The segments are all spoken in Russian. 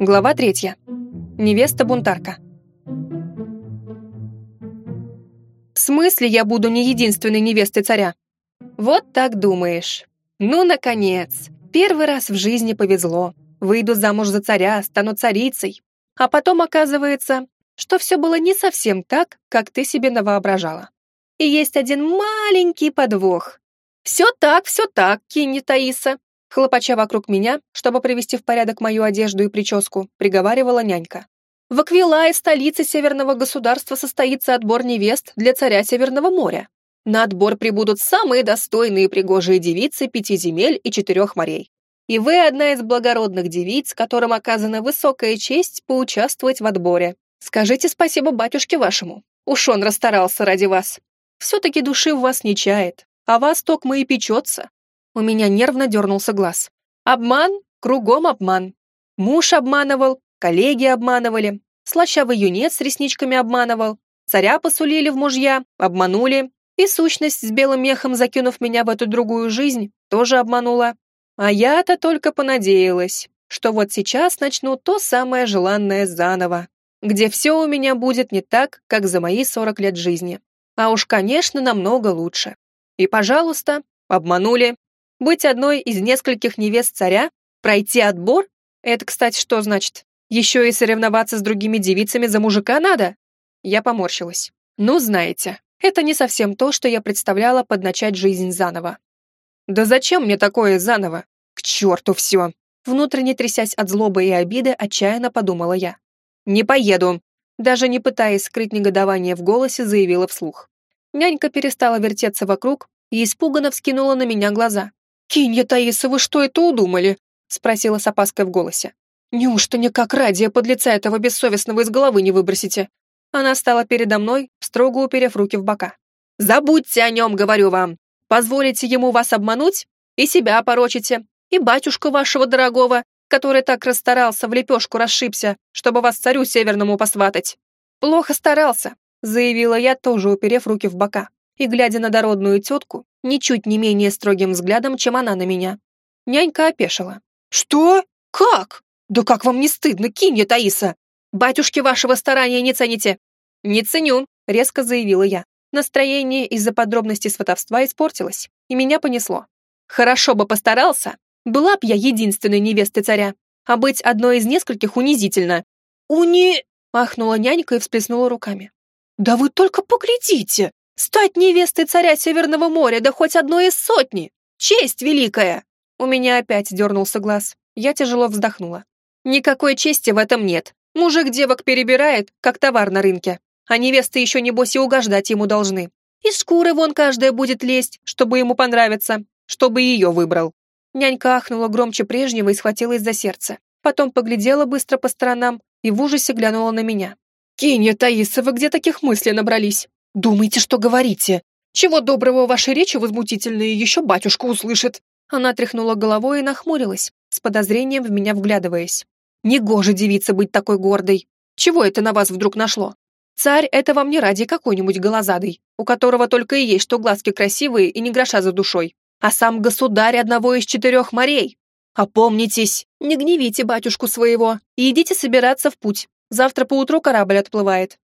Глава третья. Невеста-бунтарка. В смысле я буду не единственной невестой царя? Вот так думаешь. Ну, наконец. Первый раз в жизни повезло. Выйду замуж за царя, стану царицей. А потом оказывается, что все было не совсем так, как ты себе навоображала. И есть один маленький подвох. Все так, все так, Кинни Таиса. Хлопача вокруг меня, чтобы привести в порядок мою одежду и прическу, приговаривала нянька. В Аквилае, столице северного государства, состоится отбор невест для царя Северного моря. На отбор прибудут самые достойные и пригожие девицы пяти земель и четырех морей. И вы одна из благородных девиц, которым оказана высокая честь поучаствовать в отборе. Скажите спасибо батюшке вашему. Уж он расстарался ради вас. Все-таки души в вас не чает, а вас токмо и печется. У меня нервно дернулся глаз. Обман, кругом обман. Муж обманывал, коллеги обманывали, слащавый юнец с ресничками обманывал, царя посулили в мужья, обманули, и сущность с белым мехом, закинув меня в эту другую жизнь, тоже обманула. А я-то только понадеялась, что вот сейчас начну то самое желанное заново, где все у меня будет не так, как за мои 40 лет жизни. А уж, конечно, намного лучше. И, пожалуйста, обманули. Быть одной из нескольких невест царя, пройти отбор? Это, кстати, что значит? Еще и соревноваться с другими девицами за мужика надо? Я поморщилась. Ну, знаете, это не совсем то, что я представляла под начать жизнь заново. Да зачем мне такое заново? К черту все! Внутренне трясясь от злобы и обиды, отчаянно подумала я. «Не поеду!» Даже не пытаясь скрыть негодование в голосе, заявила вслух. Нянька перестала вертеться вокруг и испуганно вскинула на меня глаза. «Кинья, Таиса, вы что это удумали?» спросила с опаской в голосе. «Неужто никак ради подлеца этого бессовестного из головы не выбросите?» Она стала передо мной, строго уперев руки в бока. «Забудьте о нем, говорю вам! Позволите ему вас обмануть, и себя порочите, и батюшку вашего дорогого, который так расстарался, в лепешку расшибся, чтобы вас царю северному посватать. Плохо старался, заявила я, тоже уперев руки в бока, и глядя на дородную тетку, ничуть не менее строгим взглядом, чем она на меня. Нянька опешила. «Что? Как? Да как вам не стыдно, кинья Таиса? Батюшки вашего старания не цените!» «Не ценю», — резко заявила я. Настроение из-за подробностей сватовства испортилось, и меня понесло. Хорошо бы постарался, была б я единственной невестой царя, а быть одной из нескольких унизительно. «Уни...» — ахнула нянька и всплеснула руками. «Да вы только поглядите! Стать невестой царя Северного моря, да хоть одной из сотни! Честь великая!» У меня опять дернулся глаз. Я тяжело вздохнула. «Никакой чести в этом нет. Мужик девок перебирает, как товар на рынке а невесты еще небось и угождать ему должны. И шкуры вон каждая будет лезть, чтобы ему понравиться, чтобы ее выбрал. Нянька ахнула громче прежнего и схватилась за сердце. Потом поглядела быстро по сторонам и в ужасе глянула на меня. «Кенья, Таиса, вы где таких мыслей набрались? Думаете, что говорите? Чего доброго ваши речи возмутительные еще батюшка услышит?» Она тряхнула головой и нахмурилась, с подозрением в меня вглядываясь. «Негоже девица быть такой гордой. Чего это на вас вдруг нашло? Царь — это вам не ради какой-нибудь голозадый, у которого только и есть что глазки красивые и не гроша за душой, а сам государь одного из четырех морей. Опомнитесь, не гневите батюшку своего и идите собираться в путь. Завтра поутру корабль отплывает.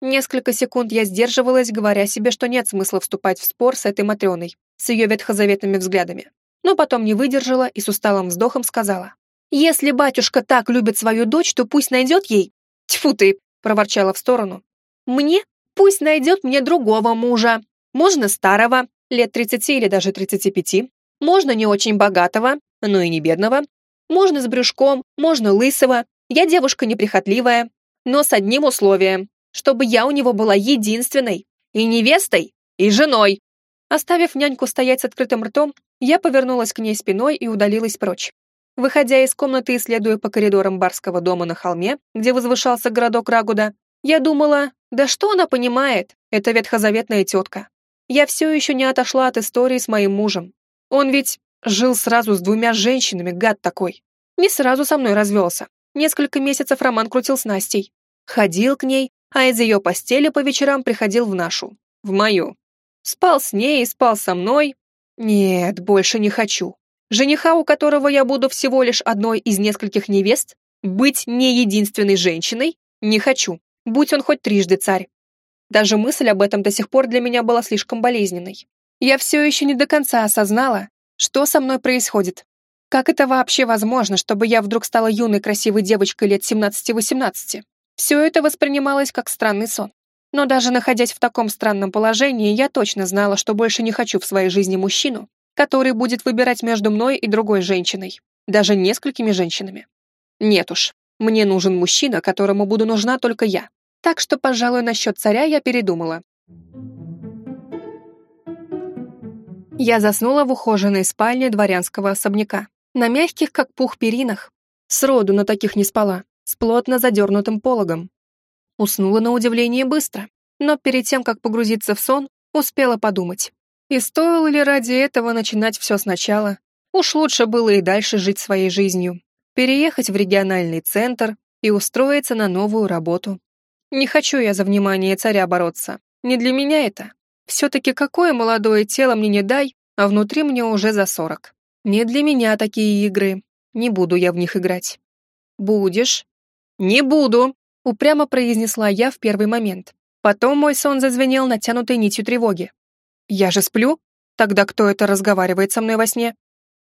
Несколько секунд я сдерживалась, говоря себе, что нет смысла вступать в спор с этой Матрёной, с ее ветхозаветными взглядами. Но потом не выдержала и с усталым вздохом сказала. «Если батюшка так любит свою дочь, то пусть найдет ей...» «Тьфу ты!» — проворчала в сторону мне пусть найдет мне другого мужа. Можно старого, лет 30 или даже 35. Можно не очень богатого, но и не бедного. Можно с брюшком, можно лысого. Я девушка неприхотливая, но с одним условием, чтобы я у него была единственной, и невестой, и женой. Оставив няньку стоять с открытым ртом, я повернулась к ней спиной и удалилась прочь. Выходя из комнаты и следуя по коридорам барского дома на холме, где возвышался городок Рагуда, я думала, да что она понимает, эта ветхозаветная тетка. Я все еще не отошла от истории с моим мужем. Он ведь жил сразу с двумя женщинами, гад такой. Не сразу со мной развелся. Несколько месяцев Роман крутил с Настей. Ходил к ней, а из ее постели по вечерам приходил в нашу, в мою. Спал с ней спал со мной. Нет, больше не хочу. Жениха, у которого я буду всего лишь одной из нескольких невест, Быть не единственной женщиной? Не хочу. Будь он хоть трижды царь. Даже мысль об этом до сих пор для меня была слишком болезненной. Я все еще не до конца осознала, что со мной происходит. Как это вообще возможно, чтобы я вдруг стала юной красивой девочкой лет 17-18? Все это воспринималось как странный сон. Но даже находясь в таком странном положении, я точно знала, что больше не хочу в своей жизни мужчину, который будет выбирать между мной и другой женщиной, даже несколькими женщинами. Нет уж, мне нужен мужчина, которому буду нужна только я. Так что, пожалуй, насчет царя я передумала. Я заснула в ухоженной спальне дворянского особняка, на мягких, как пух, перинах. Сроду на таких не спала, с плотно задернутым пологом. Уснула на удивление быстро, но перед тем, как погрузиться в сон, успела подумать. И стоило ли ради этого начинать все сначала? Уж лучше было и дальше жить своей жизнью, переехать в региональный центр и устроиться на новую работу. Не хочу я за внимание царя бороться. Не для меня это. Все-таки какое молодое тело мне не дай, а внутри мне уже за сорок. Не для меня такие игры. Не буду я в них играть. Будешь? Не буду, упрямо произнесла я в первый момент. Потом мой сон зазвенел натянутой нитью тревоги. Я же сплю? Тогда кто это разговаривает со мной во сне?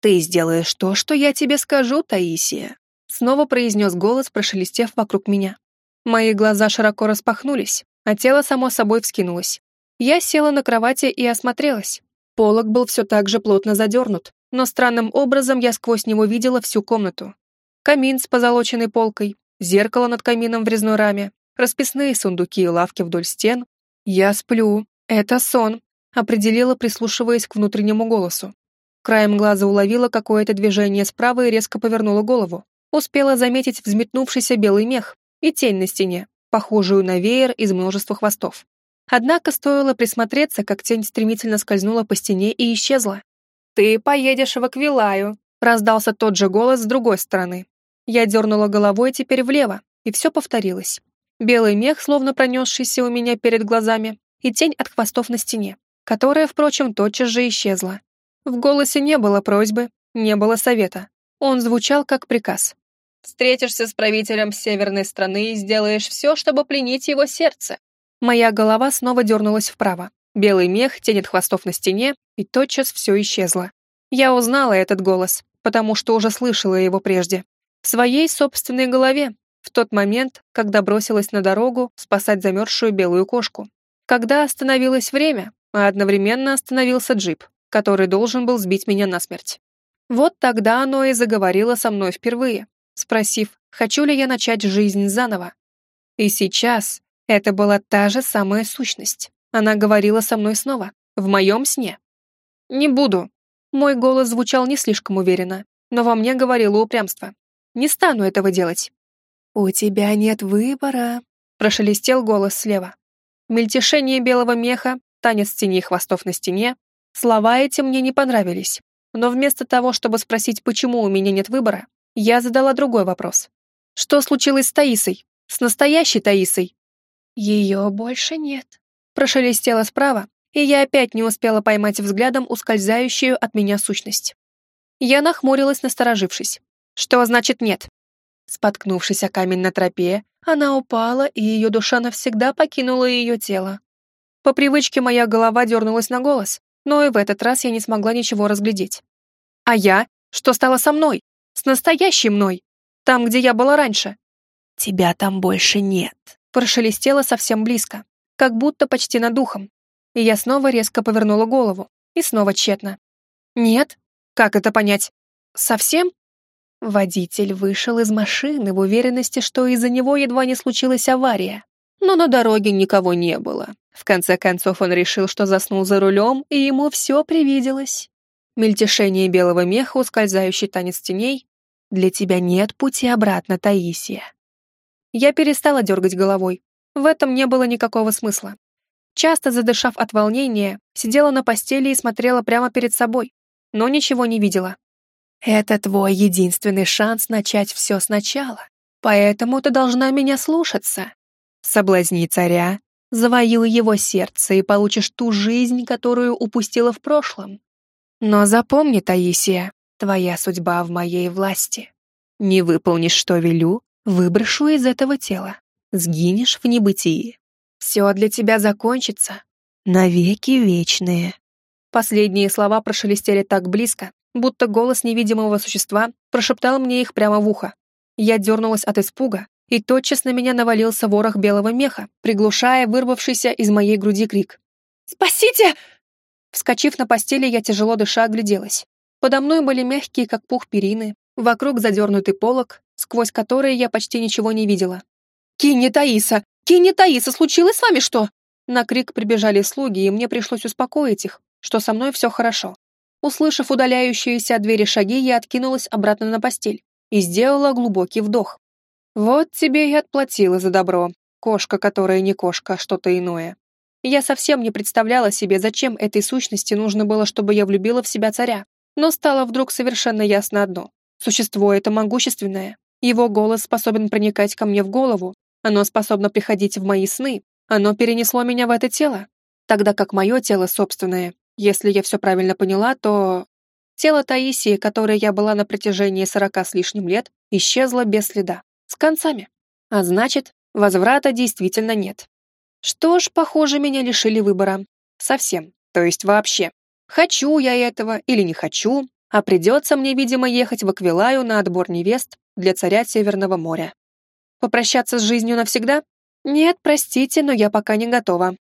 Ты сделаешь то, что я тебе скажу, Таисия. Снова произнес голос, прошелестев вокруг меня. Мои глаза широко распахнулись, а тело само собой вскинулось. Я села на кровати и осмотрелась. Полок был все так же плотно задернут, но странным образом я сквозь него видела всю комнату. Камин с позолоченной полкой, зеркало над камином в резной раме, расписные сундуки и лавки вдоль стен. «Я сплю. Это сон», — определила, прислушиваясь к внутреннему голосу. Краем глаза уловила какое-то движение справа и резко повернула голову. Успела заметить взметнувшийся белый мех и тень на стене, похожую на веер из множества хвостов. Однако стоило присмотреться, как тень стремительно скользнула по стене и исчезла. «Ты поедешь в Аквилаю», — раздался тот же голос с другой стороны. Я дернула головой теперь влево, и все повторилось. Белый мех, словно пронесшийся у меня перед глазами, и тень от хвостов на стене, которая, впрочем, тотчас же исчезла. В голосе не было просьбы, не было совета. Он звучал как приказ. «Встретишься с правителем северной страны и сделаешь все, чтобы пленить его сердце». Моя голова снова дернулась вправо. Белый мех, тень от хвостов на стене, и тотчас все исчезло. Я узнала этот голос, потому что уже слышала его прежде. В своей собственной голове, в тот момент, когда бросилась на дорогу спасать замерзшую белую кошку. Когда остановилось время, а одновременно остановился джип, который должен был сбить меня насмерть. Вот тогда оно и заговорило со мной впервые, спросив, хочу ли я начать жизнь заново. И сейчас это была та же самая сущность. Она говорила со мной снова, в моем сне. «Не буду». Мой голос звучал не слишком уверенно, но во мне говорило упрямство. Не стану этого делать. «У тебя нет выбора», — прошелестел голос слева. Мельтешение белого меха, танец теней хвостов на стене. Слова эти мне не понравились. Но вместо того, чтобы спросить, почему у меня нет выбора, я задала другой вопрос. Что случилось с Таисой? С настоящей Таисой? Ее больше нет. Прошелестело справа, и я опять не успела поймать взглядом ускользающую от меня сущность. Я нахмурилась, насторожившись. Что значит нет? Споткнувшись о камень на тропе, она упала, и ее душа навсегда покинула ее тело. По привычке моя голова дернулась на голос, но и в этот раз я не смогла ничего разглядеть. А я? Что стало со мной? С настоящей мной? Там, где я была раньше? Тебя там больше нет. Прошелестело совсем близко, как будто почти над духом. И я снова резко повернула голову, и снова тщетно. Нет? Как это понять? Совсем? Водитель вышел из машины в уверенности, что из-за него едва не случилась авария. Но на дороге никого не было. В конце концов он решил, что заснул за рулем, и ему все привиделось. Мельтешение белого меха, ускользающий танец теней. «Для тебя нет пути обратно, Таисия». Я перестала дергать головой. В этом не было никакого смысла. Часто задышав от волнения, сидела на постели и смотрела прямо перед собой, но ничего не видела. Это твой единственный шанс начать все сначала, поэтому ты должна меня слушаться. Соблазни царя, завоюй его сердце и получишь ту жизнь, которую упустила в прошлом. Но запомни, Таисия, твоя судьба в моей власти. Не выполнишь, что велю, выброшу из этого тела. Сгинешь в небытии. Все для тебя закончится. Навеки вечные. Последние слова прошелестели так близко, будто голос невидимого существа прошептал мне их прямо в ухо. Я дернулась от испуга, и тотчас на меня навалился ворох белого меха, приглушая вырвавшийся из моей груди крик. «Спасите!» Вскочив на постели, я тяжело дыша огляделась. Подо мной были мягкие, как пух перины, вокруг задернутый полог, сквозь который я почти ничего не видела. «Кинни Таиса! Кинни Таиса! Случилось с вами что?» На крик прибежали слуги, и мне пришлось успокоить их, что со мной все хорошо. Услышав удаляющиеся от двери шаги, я откинулась обратно на постель и сделала глубокий вдох. Вот тебе и отплатила за добро, кошка, которая не кошка, а что-то иное. Я совсем не представляла себе, зачем этой сущности нужно было, чтобы я влюбила в себя царя. Но стало вдруг совершенно ясно одно. Существо это могущественное. Его голос способен проникать ко мне в голову. Оно способно приходить в мои сны. Оно перенесло меня в это тело. Тогда как мое тело собственное, если я все правильно поняла, то... Тело Таисии, которое я была на протяжении сорока с лишним лет, исчезло без следа. С концами. А значит, возврата действительно нет. Что ж, похоже, меня лишили выбора. Совсем. То есть вообще. Хочу я этого или не хочу, а придется мне, видимо, ехать в Аквилаю на отбор невест для царя Северного моря. Попрощаться с жизнью навсегда? Нет, простите, но я пока не готова.